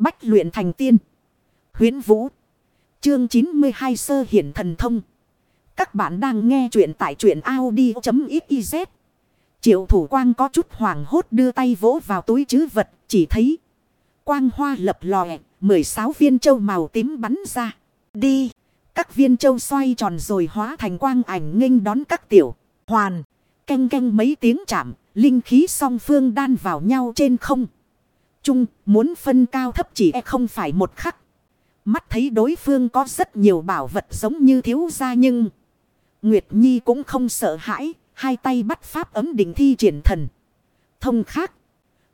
Bách luyện thành tiên. huyễn Vũ. Chương 92 sơ hiển thần thông. Các bạn đang nghe truyện tại truyện Audi.xyz. Triệu thủ quang có chút hoảng hốt đưa tay vỗ vào túi chứ vật. Chỉ thấy quang hoa lập lòe. 16 viên châu màu tím bắn ra. Đi. Các viên châu xoay tròn rồi hóa thành quang ảnh nghênh đón các tiểu. Hoàn. Canh canh mấy tiếng chạm. Linh khí song phương đan vào nhau trên không. Chung, muốn phân cao thấp chỉ e không phải một khắc. Mắt thấy đối phương có rất nhiều bảo vật giống như thiếu gia nhưng. Nguyệt Nhi cũng không sợ hãi. Hai tay bắt pháp ấm định thi triển thần. Thông khác.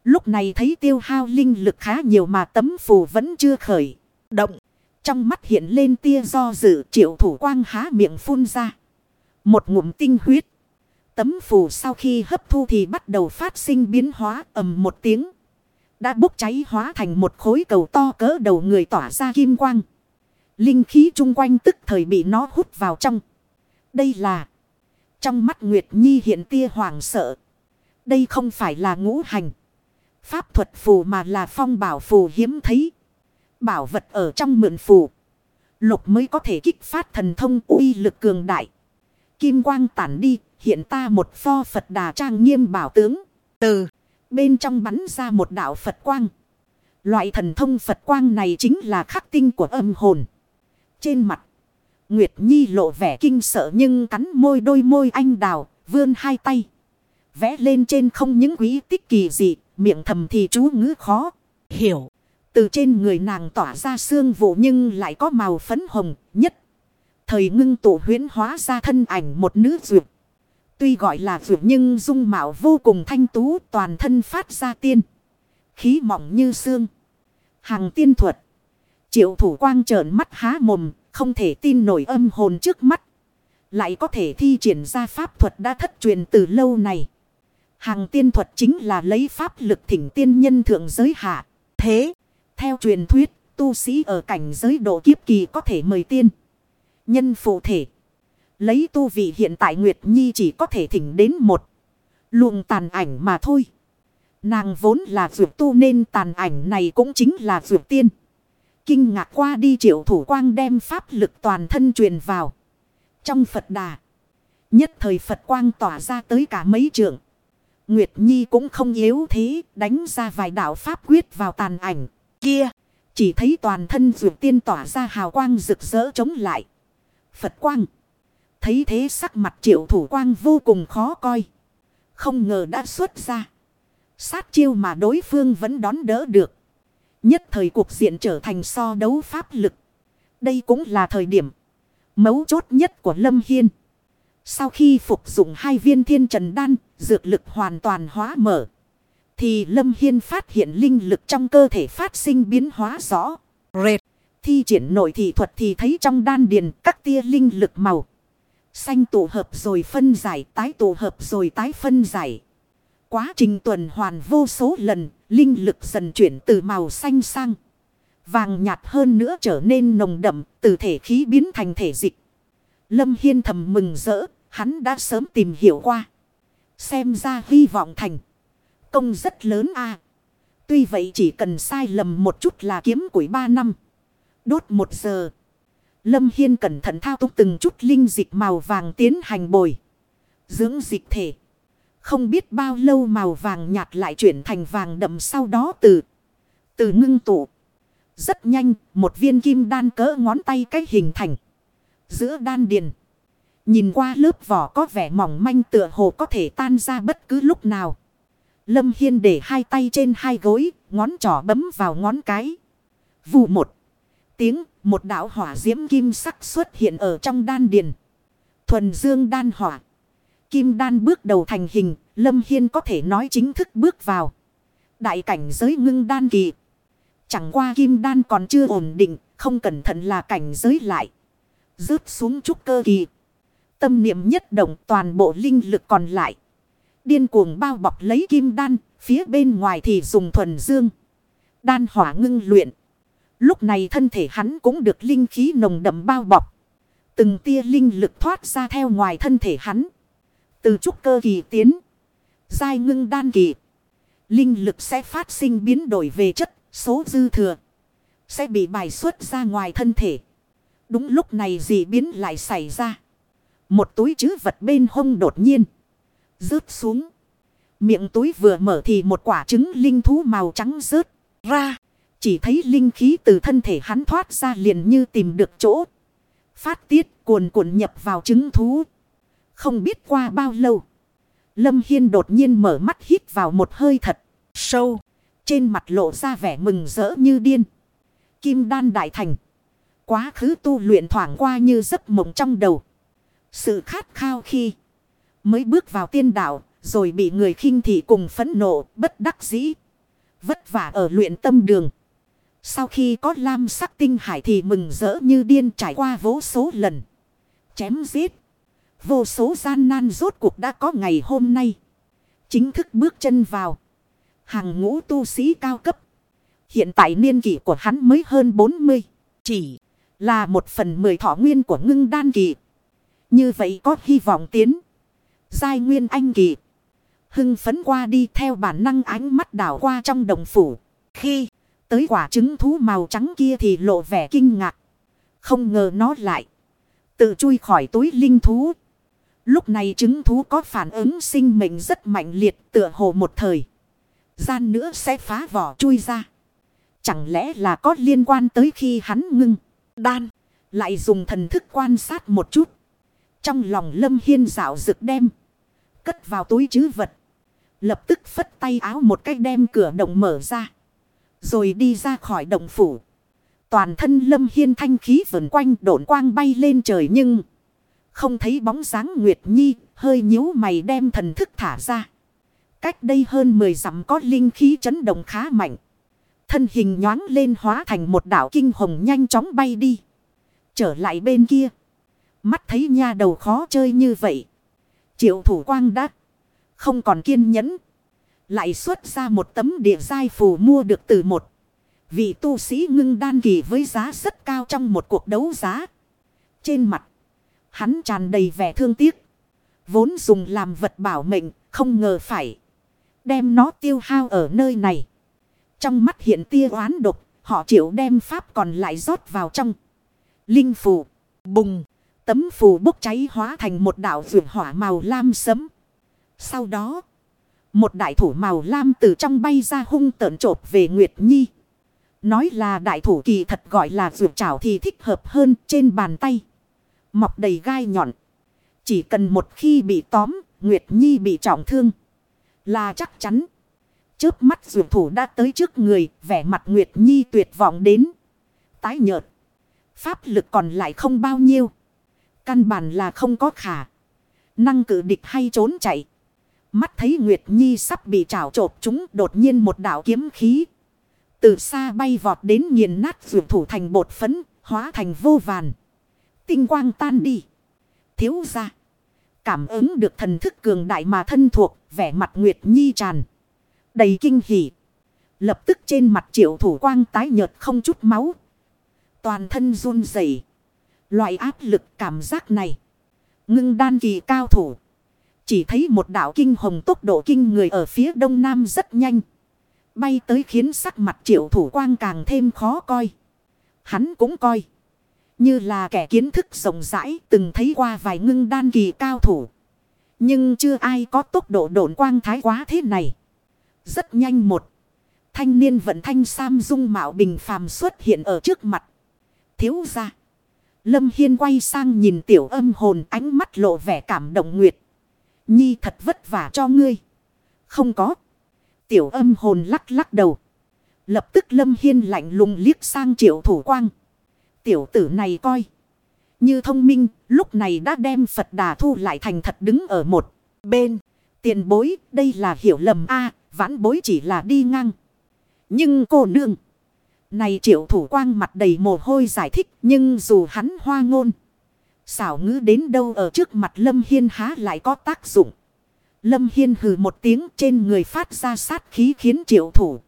Lúc này thấy tiêu hao linh lực khá nhiều mà tấm phù vẫn chưa khởi. Động. Trong mắt hiện lên tia do dự, triệu thủ quang há miệng phun ra. Một ngụm tinh huyết. Tấm phù sau khi hấp thu thì bắt đầu phát sinh biến hóa, ầm một tiếng. Đã bốc cháy hóa thành một khối cầu to cỡ đầu người tỏa ra kim quang. Linh khí chung quanh tức thời bị nó hút vào trong. Đây là. Trong mắt Nguyệt Nhi hiện tia hoàng sợ. Đây không phải là ngũ hành. Pháp thuật phù mà là phong bảo phù hiếm thấy. Bảo vật ở trong mượn phù. Lục mới có thể kích phát thần thông uy lực cường đại. Kim quang tản đi, hiện ta một pho Phật đà trang nghiêm bảo tướng. Từ bên trong bắn ra một đạo Phật quang. Loại thần thông Phật quang này chính là khắc tinh của âm hồn. Trên mặt, Nguyệt Nhi lộ vẻ kinh sợ nhưng cắn môi đôi môi anh đào, vươn hai tay. Vẽ lên trên không những quý tích kỳ dị, miệng thầm thì chú ngữ khó. Hiểu, từ trên người nàng tỏa ra xương vụ nhưng lại có màu phấn hồng nhất. Thời ngưng tụ huyến hóa ra thân ảnh một nữ dược. Tuy gọi là vượt nhưng dung mạo vô cùng thanh tú toàn thân phát ra tiên. Khí mỏng như xương. Hàng tiên thuật. Triệu thủ quang trợn mắt há mồm, không thể tin nổi âm hồn trước mắt. Lại có thể thi triển ra pháp thuật đã thất truyền từ lâu này. Hàng tiên thuật chính là lấy pháp lực thỉnh tiên nhân thượng giới hạ. Thế, theo truyền thuyết, tu sĩ ở cảnh giới độ kiếp kỳ có thể mời tiên. Nhân phụ thể. Lấy tu vị hiện tại Nguyệt Nhi chỉ có thể thỉnh đến một. Luồng tàn ảnh mà thôi. Nàng vốn là dược tu nên tàn ảnh này cũng chính là dược tiên. Kinh ngạc qua đi triệu thủ quang đem pháp lực toàn thân truyền vào. Trong Phật đà. Nhất thời Phật quang tỏa ra tới cả mấy trường Nguyệt Nhi cũng không yếu thế, đánh ra vài đạo pháp quyết vào tàn ảnh kia. Chỉ thấy toàn thân dược tiên tỏa ra hào quang rực rỡ chống lại. Phật quang. Thấy thế sắc mặt triệu thủ quang vô cùng khó coi. Không ngờ đã xuất ra. Sát chiêu mà đối phương vẫn đón đỡ được. Nhất thời cuộc diện trở thành so đấu pháp lực. Đây cũng là thời điểm mấu chốt nhất của Lâm Hiên. Sau khi phục dụng hai viên thiên trần đan, dược lực hoàn toàn hóa mở. Thì Lâm Hiên phát hiện linh lực trong cơ thể phát sinh biến hóa rõ. Rệt. Thi triển nội thị thuật thì thấy trong đan điền các tia linh lực màu. Xanh tụ hợp rồi phân giải, tái tụ hợp rồi tái phân giải. Quá trình tuần hoàn vô số lần, linh lực dần chuyển từ màu xanh sang. Vàng nhạt hơn nữa trở nên nồng đậm, từ thể khí biến thành thể dịch. Lâm Hiên thầm mừng rỡ, hắn đã sớm tìm hiểu qua. Xem ra hy vọng thành. Công rất lớn a Tuy vậy chỉ cần sai lầm một chút là kiếm quỷ ba năm. Đốt một giờ. Lâm Hiên cẩn thận thao túng từng chút linh dịch màu vàng tiến hành bồi. Dưỡng dịch thể. Không biết bao lâu màu vàng nhạt lại chuyển thành vàng đậm sau đó từ. Từ ngưng tụ. Rất nhanh, một viên kim đan cỡ ngón tay cái hình thành. Giữa đan điền. Nhìn qua lớp vỏ có vẻ mỏng manh tựa hồ có thể tan ra bất cứ lúc nào. Lâm Hiên để hai tay trên hai gối, ngón trỏ bấm vào ngón cái. Vù một tiếng, một đạo hỏa diễm kim sắc xuất hiện ở trong đan điền. Thuần dương đan hỏa. Kim đan bước đầu thành hình, Lâm Hiên có thể nói chính thức bước vào. Đại cảnh giới ngưng đan kỳ. Chẳng qua kim đan còn chưa ổn định, không cẩn thận là cảnh giới lại. Rớt xuống chút cơ kỳ. Tâm niệm nhất động toàn bộ linh lực còn lại. Điên cuồng bao bọc lấy kim đan, phía bên ngoài thì dùng thuần dương. Đan hỏa ngưng luyện. Lúc này thân thể hắn cũng được linh khí nồng đậm bao bọc. Từng tia linh lực thoát ra theo ngoài thân thể hắn. Từ trúc cơ kỳ tiến. Giai ngưng đan kỳ. Linh lực sẽ phát sinh biến đổi về chất, số dư thừa. Sẽ bị bài xuất ra ngoài thân thể. Đúng lúc này gì biến lại xảy ra. Một túi chứ vật bên hông đột nhiên. Rớt xuống. Miệng túi vừa mở thì một quả trứng linh thú màu trắng rớt ra. Chỉ thấy linh khí từ thân thể hắn thoát ra liền như tìm được chỗ. Phát tiết cuồn cuộn nhập vào trứng thú. Không biết qua bao lâu. Lâm Hiên đột nhiên mở mắt hít vào một hơi thật sâu. Trên mặt lộ ra vẻ mừng rỡ như điên. Kim đan đại thành. Quá khứ tu luyện thoảng qua như giấc mộng trong đầu. Sự khát khao khi mới bước vào tiên đạo. Rồi bị người khinh thị cùng phẫn nộ, bất đắc dĩ. Vất vả ở luyện tâm đường. Sau khi có lam sắc tinh hải thì mừng rỡ như điên trải qua vô số lần. Chém giết. Vô số gian nan rốt cuộc đã có ngày hôm nay. Chính thức bước chân vào. Hàng ngũ tu sĩ cao cấp. Hiện tại niên kỷ của hắn mới hơn 40. Chỉ là một phần mười thọ nguyên của ngưng đan kỳ. Như vậy có hy vọng tiến. Giai nguyên anh kỳ. Hưng phấn qua đi theo bản năng ánh mắt đảo qua trong đồng phủ. Khi tới quả trứng thú màu trắng kia thì lộ vẻ kinh ngạc. Không ngờ nó lại. Tự chui khỏi túi linh thú. Lúc này trứng thú có phản ứng sinh mệnh rất mạnh liệt tựa hồ một thời. Gian nữa sẽ phá vỏ chui ra. Chẳng lẽ là có liên quan tới khi hắn ngưng, đan, lại dùng thần thức quan sát một chút. Trong lòng lâm hiên dạo rực đem, cất vào túi chứ vật. Lập tức phất tay áo một cách đem cửa động mở ra. Rồi đi ra khỏi động phủ. Toàn thân lâm hiên thanh khí vần quanh độn quang bay lên trời nhưng... Không thấy bóng dáng Nguyệt Nhi, hơi nhíu mày đem thần thức thả ra. Cách đây hơn 10 dặm có linh khí chấn động khá mạnh. Thân hình nhoáng lên hóa thành một đảo kinh hồng nhanh chóng bay đi. Trở lại bên kia. Mắt thấy nha đầu khó chơi như vậy. Triệu thủ quang đã không còn kiên nhẫn. Lại xuất ra một tấm địa giai phù mua được từ một. Vị tu sĩ ngưng đan kỳ với giá rất cao trong một cuộc đấu giá. Trên mặt. Hắn tràn đầy vẻ thương tiếc. Vốn dùng làm vật bảo mệnh. Không ngờ phải. Đem nó tiêu hao ở nơi này. Trong mắt hiện tia oán độc. Họ chịu đem pháp còn lại rót vào trong. Linh phù. Bùng. Tấm phù bốc cháy hóa thành một đảo vườn hỏa màu lam sấm. Sau đó. Một đại thủ màu lam từ trong bay ra hung tợn trộp về Nguyệt Nhi. Nói là đại thủ kỳ thật gọi là vượt trảo thì thích hợp hơn trên bàn tay. Mọc đầy gai nhọn. Chỉ cần một khi bị tóm, Nguyệt Nhi bị trọng thương. Là chắc chắn. Chớp mắt vượt thủ đã tới trước người, vẻ mặt Nguyệt Nhi tuyệt vọng đến. Tái nhợt. Pháp lực còn lại không bao nhiêu. Căn bản là không có khả. Năng cử địch hay trốn chạy. Mắt thấy Nguyệt Nhi sắp bị trảo trột chúng đột nhiên một đạo kiếm khí. Từ xa bay vọt đến nghiền nát vượt thủ thành bột phấn, hóa thành vô vàn. Tinh quang tan đi. Thiếu ra. Cảm ứng được thần thức cường đại mà thân thuộc, vẻ mặt Nguyệt Nhi tràn. Đầy kinh hỉ. Lập tức trên mặt triệu thủ quang tái nhợt không chút máu. Toàn thân run rẩy Loại áp lực cảm giác này. Ngưng đan kỳ cao thủ. Chỉ thấy một đảo kinh hồng tốc độ kinh người ở phía đông nam rất nhanh. Bay tới khiến sắc mặt triệu thủ quang càng thêm khó coi. Hắn cũng coi. Như là kẻ kiến thức rộng rãi, từng thấy qua vài ngưng đan kỳ cao thủ. Nhưng chưa ai có tốc độ độn quang thái quá thế này. Rất nhanh một. Thanh niên vận thanh sam dung mạo bình phàm xuất hiện ở trước mặt. Thiếu ra. Lâm Hiên quay sang nhìn tiểu âm hồn, ánh mắt lộ vẻ cảm động nguyệt. Nhi thật vất vả cho ngươi. Không có. Tiểu âm hồn lắc lắc đầu. Lập tức Lâm Hiên lạnh lùng liếc sang triệu thủ quang. Tiểu tử này coi. Như thông minh, lúc này đã đem Phật đà thu lại thành thật đứng ở một bên. Tiền bối, đây là hiểu lầm a vãn bối chỉ là đi ngang. Nhưng cô nương. Này triệu thủ quang mặt đầy mồ hôi giải thích, nhưng dù hắn hoa ngôn. Xảo ngữ đến đâu ở trước mặt Lâm Hiên há lại có tác dụng. Lâm Hiên hừ một tiếng trên người phát ra sát khí khiến triệu thủ.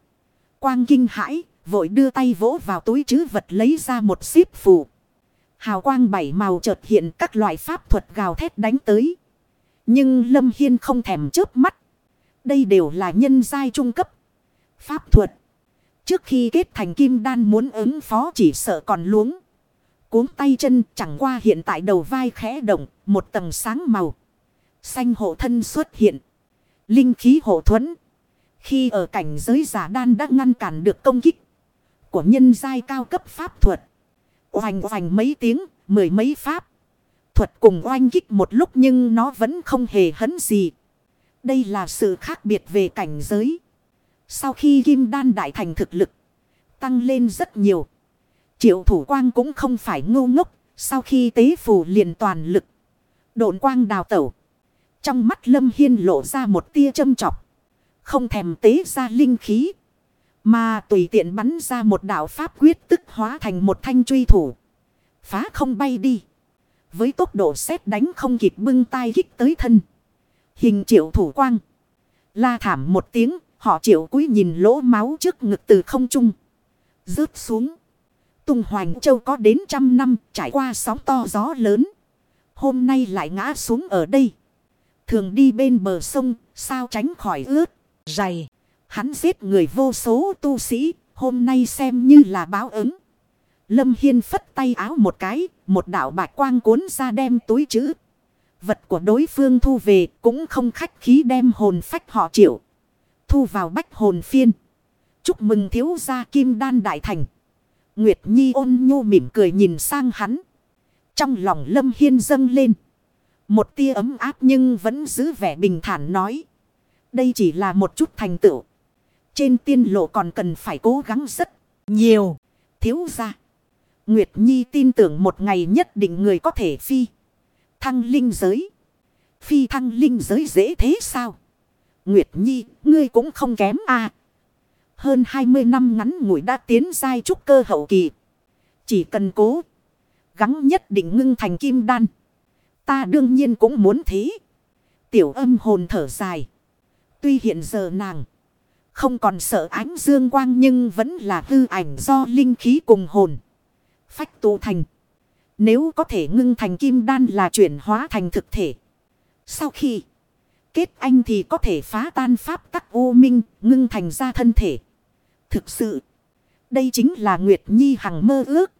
Quang kinh hãi, vội đưa tay vỗ vào túi chứ vật lấy ra một xíp phù. Hào quang bảy màu chợt hiện các loại pháp thuật gào thét đánh tới. Nhưng Lâm Hiên không thèm chớp mắt. Đây đều là nhân giai trung cấp. Pháp thuật. Trước khi kết thành kim đan muốn ứng phó chỉ sợ còn luống. Cuốn tay chân chẳng qua hiện tại đầu vai khẽ động, một tầng sáng màu. Xanh hộ thân xuất hiện. Linh khí hộ thuẫn. Khi ở cảnh giới giả đan đã ngăn cản được công kích của nhân giai cao cấp pháp thuật. Oành oành mấy tiếng, mười mấy pháp. Thuật cùng oanh kích một lúc nhưng nó vẫn không hề hấn gì. Đây là sự khác biệt về cảnh giới. Sau khi kim đan đại thành thực lực tăng lên rất nhiều. Triệu thủ quang cũng không phải ngu ngốc. Sau khi tế phù liền toàn lực. Độn quang đào tẩu. Trong mắt Lâm Hiên lộ ra một tia châm chọc. Không thèm tế ra linh khí. Mà tùy tiện bắn ra một đạo pháp quyết tức hóa thành một thanh truy thủ. Phá không bay đi. Với tốc độ xét đánh không kịp bưng tay kích tới thân. Hình triệu thủ quang. La thảm một tiếng. Họ triệu cúi nhìn lỗ máu trước ngực từ không trung. Rớt xuống. Tung Hoành Châu có đến trăm năm trải qua sóng to gió lớn. Hôm nay lại ngã xuống ở đây. Thường đi bên bờ sông, sao tránh khỏi ướt, dày. Hắn giết người vô số tu sĩ, hôm nay xem như là báo ứng. Lâm Hiên phất tay áo một cái, một đạo bạch quang cuốn ra đem túi chữ. Vật của đối phương thu về cũng không khách khí đem hồn phách họ triệu. Thu vào bách hồn phiên. Chúc mừng thiếu gia kim đan đại thành. Nguyệt Nhi ôn nhu mỉm cười nhìn sang hắn. Trong lòng Lâm Hiên dâng lên. Một tia ấm áp nhưng vẫn giữ vẻ bình thản nói. Đây chỉ là một chút thành tựu. Trên tiên lộ còn cần phải cố gắng rất nhiều. Thiếu ra. Nguyệt Nhi tin tưởng một ngày nhất định người có thể phi. Thăng linh giới. Phi thăng linh giới dễ thế sao? Nguyệt Nhi, ngươi cũng không kém à. Hơn 20 năm ngắn ngủi đã tiến giai trúc cơ hậu kỳ. Chỉ cần cố. Gắng nhất định ngưng thành kim đan. Ta đương nhiên cũng muốn thế. Tiểu âm hồn thở dài. Tuy hiện giờ nàng. Không còn sợ ánh dương quang nhưng vẫn là hư ảnh do linh khí cùng hồn. Phách tụ thành. Nếu có thể ngưng thành kim đan là chuyển hóa thành thực thể. Sau khi kết anh thì có thể phá tan pháp tắc u minh, ngưng thành ra thân thể. Thực sự, đây chính là Nguyệt Nhi hằng mơ ước.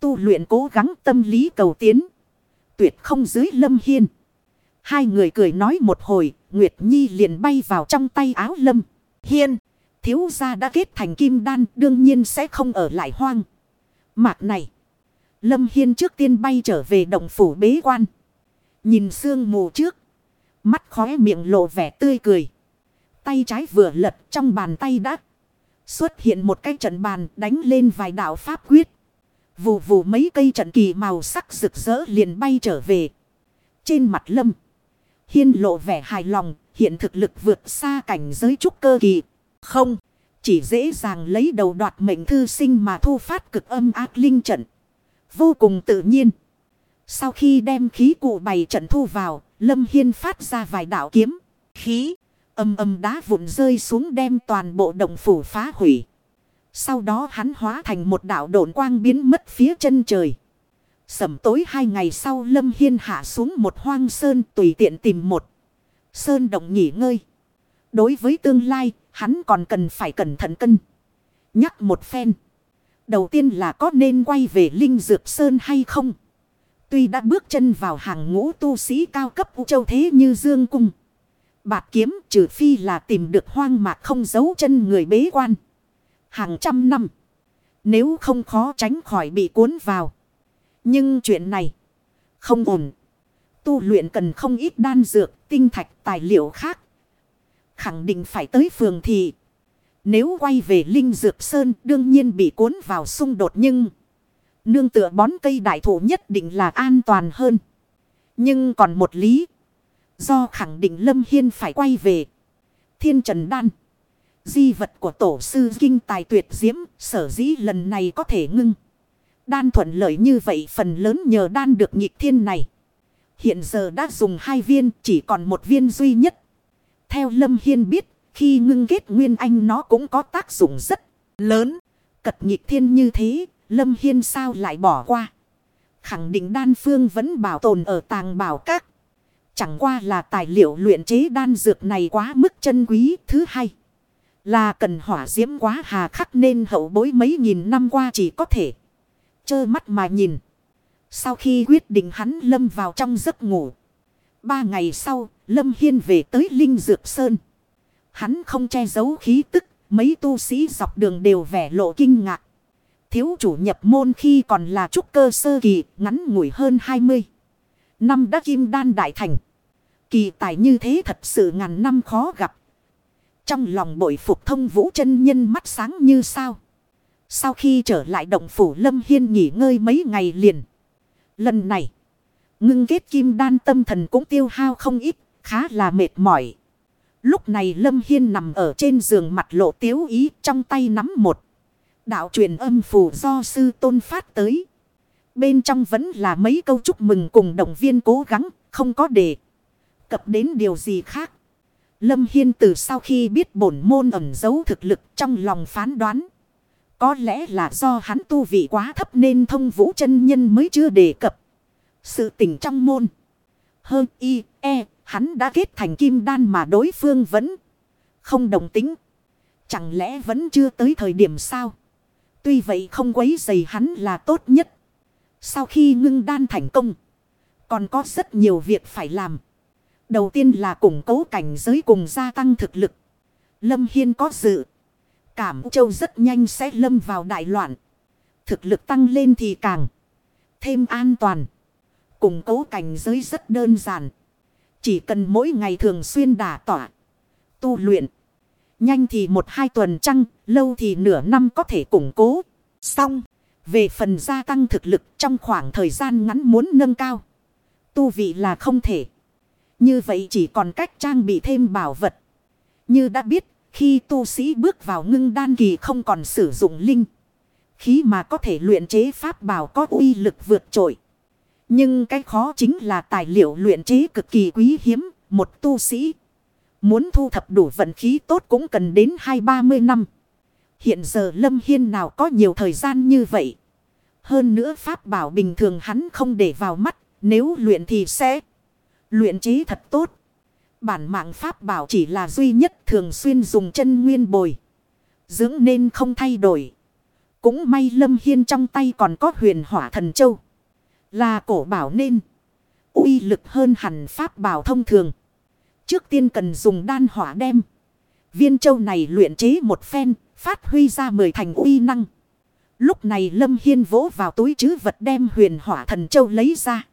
Tu luyện cố gắng tâm lý cầu tiến. Tuyệt không dưới lâm hiên. Hai người cười nói một hồi, Nguyệt Nhi liền bay vào trong tay áo lâm. Hiên, thiếu gia đã kết thành kim đan, đương nhiên sẽ không ở lại hoang. Mạc này, Lâm Hiên trước tiên bay trở về động phủ bế quan. Nhìn sương mù trước, mắt khóe miệng lộ vẻ tươi cười. Tay trái vừa lật trong bàn tay đã xuất hiện một cái trận bàn đánh lên vài đạo pháp quyết. Vù vù mấy cây trận kỳ màu sắc rực rỡ liền bay trở về. Trên mặt lâm. Hiên lộ vẻ hài lòng. Hiện thực lực vượt xa cảnh giới trúc cơ kỳ. Không. Chỉ dễ dàng lấy đầu đoạt mệnh thư sinh mà thu phát cực âm ác linh trận. Vô cùng tự nhiên. Sau khi đem khí cụ bày trận thu vào. Lâm Hiên phát ra vài đạo kiếm. Khí. Âm âm đá vụn rơi xuống đem toàn bộ động phủ phá hủy. Sau đó hắn hóa thành một đạo độn quang biến mất phía chân trời. Sẩm tối hai ngày sau Lâm Hiên hạ xuống một hoang sơn tùy tiện tìm một. Sơn động nghỉ ngơi. Đối với tương lai, hắn còn cần phải cẩn thận cân. Nhắc một phen. Đầu tiên là có nên quay về Linh Dược Sơn hay không? Tuy đã bước chân vào hàng ngũ tu sĩ cao cấp Châu thế như Dương Cung. Bạc kiếm trừ phi là tìm được hoang mạc không giấu chân người bế quan hàng trăm năm. Nếu không khó tránh khỏi bị cuốn vào. Nhưng chuyện này không ổn. Tu luyện cần không ít đan dược, tinh thạch, tài liệu khác. Khẳng định phải tới phường thị. Nếu quay về Linh Dược Sơn đương nhiên bị cuốn vào xung đột nhưng... Nương tựa bón cây đại thụ nhất định là an toàn hơn. Nhưng còn một lý. Do khẳng định Lâm Hiên phải quay về. Thiên Trần Đan. Di vật của tổ sư kinh tài tuyệt diễm, sở dĩ lần này có thể ngưng. Đan thuận lợi như vậy phần lớn nhờ đan được nhịp thiên này. Hiện giờ đã dùng hai viên, chỉ còn một viên duy nhất. Theo Lâm Hiên biết, khi ngưng kết nguyên anh nó cũng có tác dụng rất lớn. Cật nhịp thiên như thế, Lâm Hiên sao lại bỏ qua. Khẳng định đan phương vẫn bảo tồn ở tàng bảo các. Chẳng qua là tài liệu luyện chế đan dược này quá mức chân quý. Thứ hai Là cần hỏa diễm quá hà khắc nên hậu bối mấy nghìn năm qua chỉ có thể trơ mắt mà nhìn. Sau khi quyết định hắn lâm vào trong giấc ngủ. Ba ngày sau, Lâm Hiên về tới Linh Dược Sơn. Hắn không che giấu khí tức, mấy tu sĩ dọc đường đều vẻ lộ kinh ngạc. Thiếu chủ nhập môn khi còn là trúc cơ sơ kỳ, ngắn ngủi hơn 20. Năm đã kim đan đại thành. Kỳ tài như thế thật sự ngàn năm khó gặp. Trong lòng bội phục thông vũ chân nhân mắt sáng như sao. Sau khi trở lại động phủ Lâm Hiên nghỉ ngơi mấy ngày liền. Lần này, ngưng kết kim đan tâm thần cũng tiêu hao không ít, khá là mệt mỏi. Lúc này Lâm Hiên nằm ở trên giường mặt lộ tiếu ý trong tay nắm một. Đạo truyền âm phù do sư tôn phát tới. Bên trong vẫn là mấy câu chúc mừng cùng động viên cố gắng, không có Cập đến điều gì khác. Lâm Hiên từ sau khi biết bổn môn ẩn giấu thực lực trong lòng phán đoán. Có lẽ là do hắn tu vị quá thấp nên thông vũ chân nhân mới chưa đề cập. Sự tình trong môn. Hơn y, e, hắn đã kết thành kim đan mà đối phương vẫn không đồng tính. Chẳng lẽ vẫn chưa tới thời điểm sao? Tuy vậy không quấy dày hắn là tốt nhất. Sau khi ngưng đan thành công. Còn có rất nhiều việc phải làm. Đầu tiên là củng cố cảnh giới cùng gia tăng thực lực. Lâm Hiên có dự. Cảm châu rất nhanh sẽ lâm vào đại loạn. Thực lực tăng lên thì càng thêm an toàn. Củng cố cảnh giới rất đơn giản. Chỉ cần mỗi ngày thường xuyên đả tỏa. Tu luyện. Nhanh thì một hai tuần trăng, lâu thì nửa năm có thể củng cố. Xong, về phần gia tăng thực lực trong khoảng thời gian ngắn muốn nâng cao. Tu vị là không thể. Như vậy chỉ còn cách trang bị thêm bảo vật. Như đã biết, khi tu sĩ bước vào ngưng đan kỳ không còn sử dụng linh. Khí mà có thể luyện chế pháp bảo có uy lực vượt trội. Nhưng cái khó chính là tài liệu luyện chế cực kỳ quý hiếm, một tu sĩ. Muốn thu thập đủ vận khí tốt cũng cần đến hai ba mươi năm. Hiện giờ Lâm Hiên nào có nhiều thời gian như vậy. Hơn nữa pháp bảo bình thường hắn không để vào mắt, nếu luyện thì sẽ luyện chế thật tốt. Bản mạng pháp bảo chỉ là duy nhất thường xuyên dùng chân nguyên bồi. Dưỡng nên không thay đổi. Cũng may Lâm Hiên trong tay còn có huyền hỏa thần châu. Là cổ bảo nên. uy lực hơn hẳn pháp bảo thông thường. Trước tiên cần dùng đan hỏa đem. Viên châu này luyện chế một phen. Phát huy ra mười thành uy năng. Lúc này Lâm Hiên vỗ vào túi chứ vật đem huyền hỏa thần châu lấy ra.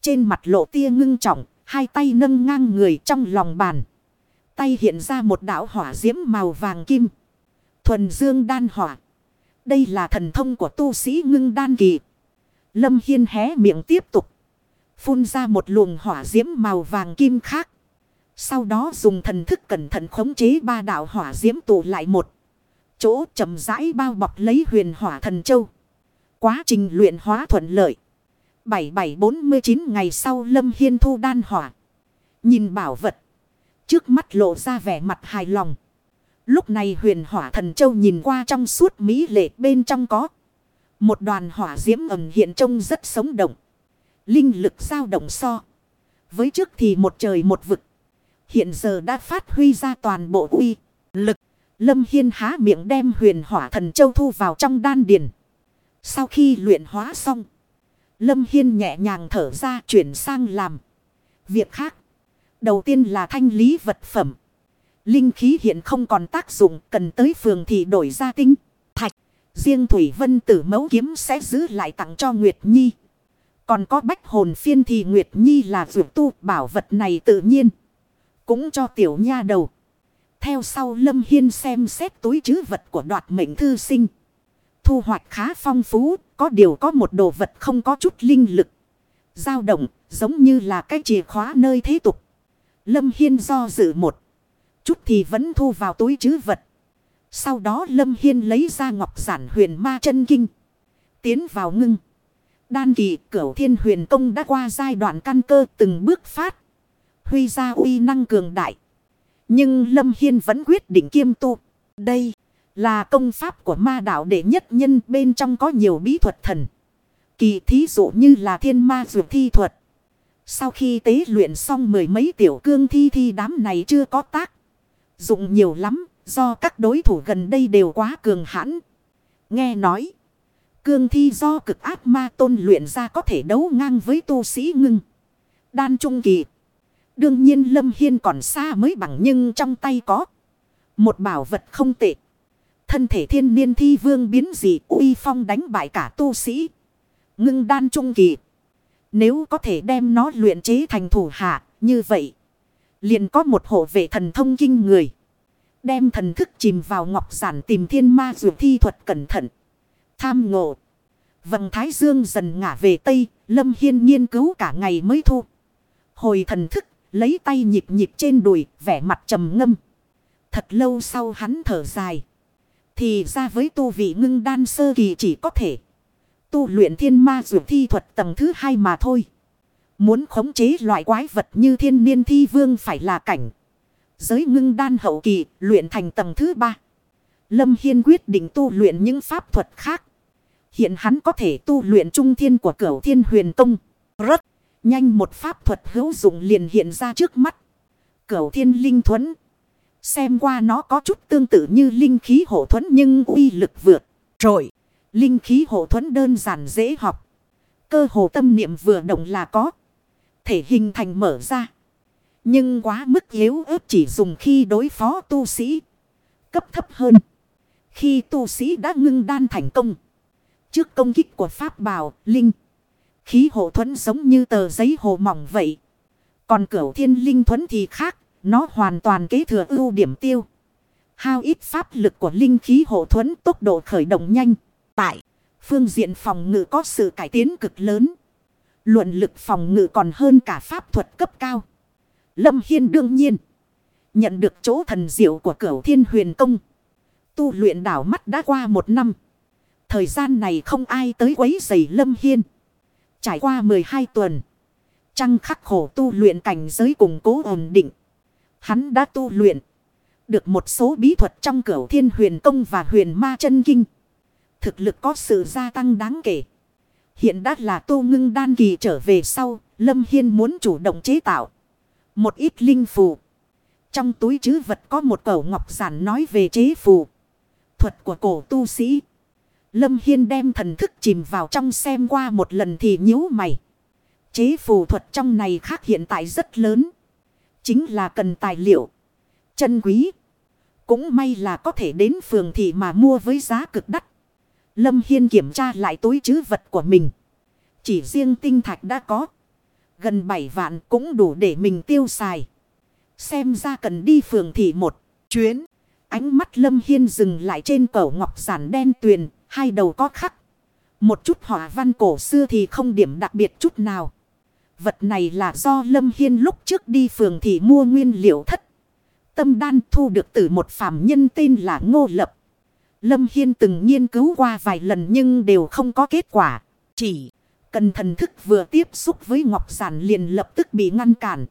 Trên mặt lộ tia ngưng trọng. Hai tay nâng ngang người trong lòng bàn. Tay hiện ra một đảo hỏa diễm màu vàng kim. Thuần dương đan hỏa. Đây là thần thông của tu sĩ ngưng đan kỳ. Lâm Hiên hé miệng tiếp tục. Phun ra một luồng hỏa diễm màu vàng kim khác. Sau đó dùng thần thức cẩn thận khống chế ba đạo hỏa diễm tụ lại một. Chỗ chậm rãi bao bọc lấy huyền hỏa thần châu. Quá trình luyện hóa thuận lợi. 7749 ngày sau Lâm Hiên thu đan hỏa. Nhìn bảo vật. Trước mắt lộ ra vẻ mặt hài lòng. Lúc này huyền hỏa thần châu nhìn qua trong suốt mỹ lệ bên trong có. Một đoàn hỏa diễm ẩm hiện trông rất sống động. Linh lực dao động so. Với trước thì một trời một vực. Hiện giờ đã phát huy ra toàn bộ uy lực. Lâm Hiên há miệng đem huyền hỏa thần châu thu vào trong đan điền. Sau khi luyện hóa xong. Lâm Hiên nhẹ nhàng thở ra chuyển sang làm. Việc khác. Đầu tiên là thanh lý vật phẩm. Linh khí hiện không còn tác dụng cần tới phường thì đổi ra tinh. Thạch. Riêng Thủy Vân tử mấu kiếm sẽ giữ lại tặng cho Nguyệt Nhi. Còn có bách hồn phiên thì Nguyệt Nhi là vượt tu bảo vật này tự nhiên. Cũng cho tiểu nha đầu. Theo sau Lâm Hiên xem xét túi chứ vật của đoạt mệnh thư sinh. Thu hoạch khá phong phú, có điều có một đồ vật không có chút linh lực. dao động, giống như là cái chìa khóa nơi thế tục. Lâm Hiên do dự một chút thì vẫn thu vào túi chứ vật. Sau đó Lâm Hiên lấy ra ngọc giản huyền ma chân kinh. Tiến vào ngưng. Đan kỳ cửu thiên huyền công đã qua giai đoạn căn cơ từng bước phát. Huy ra uy năng cường đại. Nhưng Lâm Hiên vẫn quyết định kiêm tu. Đây là công pháp của ma đạo đệ nhất nhân bên trong có nhiều bí thuật thần. Kỳ thí dụ như là thiên ma dược thi thuật. Sau khi tế luyện xong mười mấy tiểu cương thi thi đám này chưa có tác. Dụng nhiều lắm, Do các đối thủ gần đây đều quá cường hãn. Nghe nói. Cương thi do cực ác ma tôn luyện ra có thể đấu ngang với tu sĩ ngưng. Đan trung kỳ. Đương nhiên Lâm Hiên còn xa mới bằng nhưng trong tay có. Một bảo vật không tệ. Thân thể thiên niên thi vương biến dị, uy phong đánh bại cả tu sĩ. Ngưng đan trung kỳ. Nếu có thể đem nó luyện chế thành thủ hạ, như vậy. Liền có một hộ vệ thần thông kinh người. Đem thần thức chìm vào ngọc giản tìm thiên ma dù thi thuật cẩn thận. Tham ngộ. Vầng thái dương dần ngả về tây. Lâm Hiên nghiên cứu cả ngày mới thu. Hồi thần thức. Lấy tay nhịp nhịp trên đùi. Vẻ mặt trầm ngâm. Thật lâu sau hắn thở dài. Thì ra với tu vị ngưng đan sơ kỳ chỉ có thể. Tu luyện thiên ma dù thi thuật tầng thứ hai mà thôi. Muốn khống chế loại quái vật như thiên niên thi vương phải là cảnh. Giới ngưng đan hậu kỳ luyện thành tầng thứ ba. Lâm Hiên quyết định tu luyện những pháp thuật khác. Hiện hắn có thể tu luyện trung thiên của cửu thiên huyền tông. Rất nhanh một pháp thuật hữu dụng liền hiện ra trước mắt. Cửu thiên linh thuẫn. Xem qua nó có chút tương tự như linh khí hộ thuẫn nhưng uy lực vượt. Rồi. Linh khí hộ thuẫn đơn giản dễ học. Cơ hồ tâm niệm vừa động là có. Thể hình thành mở ra. Nhưng quá mức yếu ớt chỉ dùng khi đối phó tu sĩ. Cấp thấp hơn. Khi tu sĩ đã ngưng đan thành công. Trước công kích của Pháp Bảo, Linh. Khí hộ thuẫn giống như tờ giấy hồ mỏng vậy. Còn cửu thiên linh thuẫn thì khác. Nó hoàn toàn kế thừa ưu điểm tiêu. Hao ít pháp lực của linh khí hộ thuẫn tốc độ khởi động nhanh. Tại, phương diện phòng ngự có sự cải tiến cực lớn. Luận lực phòng ngự còn hơn cả pháp thuật cấp cao. Lâm Hiên đương nhiên. Nhận được chỗ thần diệu của cửu thiên huyền công. Tu luyện đảo mắt đã qua một năm. Thời gian này không ai tới quấy giày Lâm Hiên. Trải qua 12 tuần. Trăng khắc khổ tu luyện cảnh giới củng cố ổn định. Hắn đã tu luyện. Được một số bí thuật trong cửu thiên huyền công và huyền ma chân kinh. Thực lực có sự gia tăng đáng kể. Hiện đã là tu ngưng đan kỳ trở về sau. Lâm Hiên muốn chủ động chế tạo. Một ít linh phù. Trong túi chứ vật có một cẩu ngọc giản nói về chế phù. Thuật của cổ tu sĩ. Lâm Hiên đem thần thức chìm vào trong xem qua một lần thì nhíu mày. Chế phù thuật trong này khác hiện tại rất lớn. Chính là cần tài liệu. Chân quý. Cũng may là có thể đến phường thị mà mua với giá cực đắt. Lâm Hiên kiểm tra lại túi chứ vật của mình. Chỉ riêng tinh thạch đã có. Gần 7 vạn cũng đủ để mình tiêu xài. Xem ra cần đi phường thị một chuyến. Ánh mắt Lâm Hiên dừng lại trên cổ ngọc giản đen tuyền. Hai đầu có khắc. Một chút họa văn cổ xưa thì không điểm đặc biệt chút nào. Vật này là do Lâm Hiên lúc trước đi phường thì mua nguyên liệu thất. Tâm đan thu được từ một phàm nhân tên là Ngô Lập. Lâm Hiên từng nghiên cứu qua vài lần nhưng đều không có kết quả. Chỉ cần thần thức vừa tiếp xúc với Ngọc Giản liền lập tức bị ngăn cản.